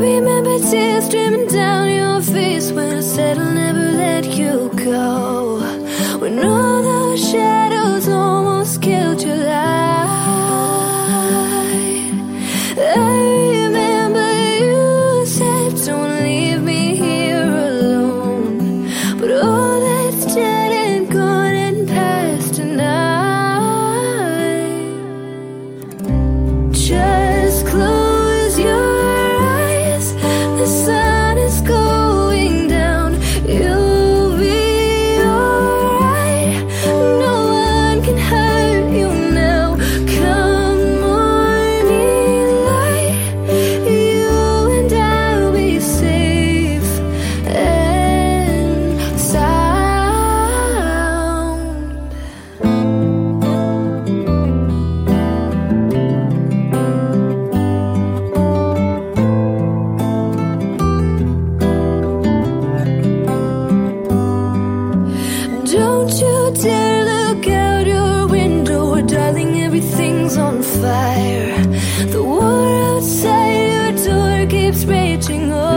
remember tears streaming down your face when I said I'll never let you go. Don't you dare look out your window, darling, everything's on fire. The war outside your door keeps raging on.